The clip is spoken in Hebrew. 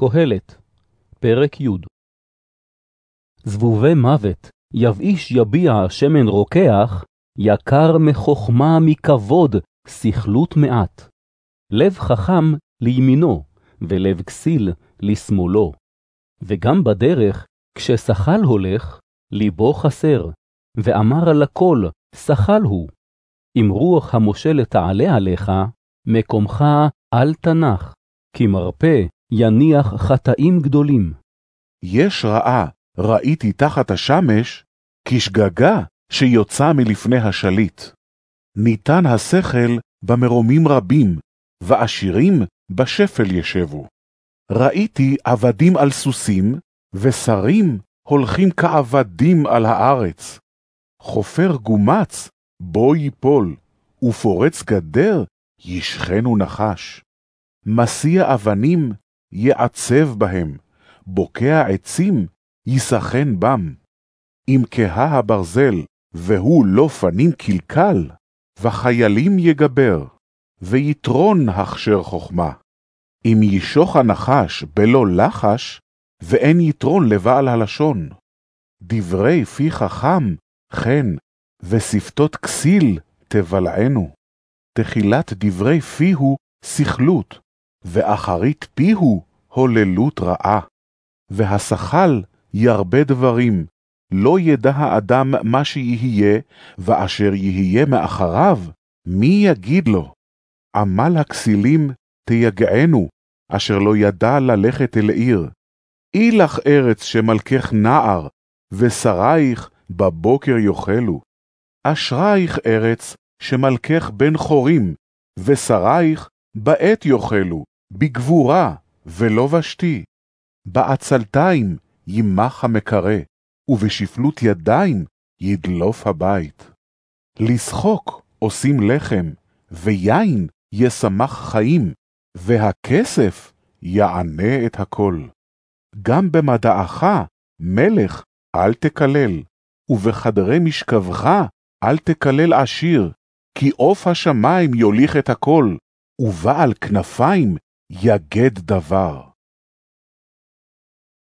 קהלת, פרק י' זבובי מוות, יבאיש יביע שמן רוקח, יקר מחוכמה מכבוד, סכלות מעט. לב חכם לימינו, ולב כסיל לשמאלו. וגם בדרך, כששחל הולך, ליבו חסר, ואמר לכל, שחל הוא. אם רוח המושלת תעלה עליך, מקומך אל תנח, כי מרפא יניח חטאים גדולים. יש רעה, ראיתי תחת השמש, כשגגה שיוצא מלפני השליט. ניתן השכל במרומים רבים, ועשירים בשפל ישבו. ראיתי עבדים על סוסים, ושרים הולכים כעבדים על הארץ. חופר גומץ, בו ייפול, ופורץ גדר, ישכנו נחש. מסיע אבנים, יעצב בהם, בוקע עצים, יסכן בם. אם כהה הברזל, והוא לא פנים קלקל, וחיילים יגבר, ויתרון הכשר חכמה. אם ישוך הנחש בלא לחש, ואין יתרון לבעל הלשון. דברי פי חכם, כן, ושפתות כסיל תבלענו. תחילת דברי פיהו סכלות, ואחרית פיהו הוללות רעה. והשחל ירבה דברים, לא ידע האדם מה שיהיה, ואשר יהיה מאחריו, מי יגיד לו? עמל הכסילים תיגענו, אשר לא ידע ללכת אל עיר. אי לך ארץ שמלכך נער, ושרייך בבוקר יאכלו. אשרייך ארץ שמלכך בן חורים, ושרייך בעת יאכלו, בגבורה ולא ושתי. בעצלתיים יימח המקרה, ובשפלות ידיים ידלוף הבית. לשחוק עושים לחם, ויין ישמח חיים, והכסף יענה את הכל. גם במדעך, מלך, אל תקלל, ובחדרי משכבך אל תקלל עשיר, כי עוף השמיים יוליך את הכל, ובעל כנפיים יגד דבר.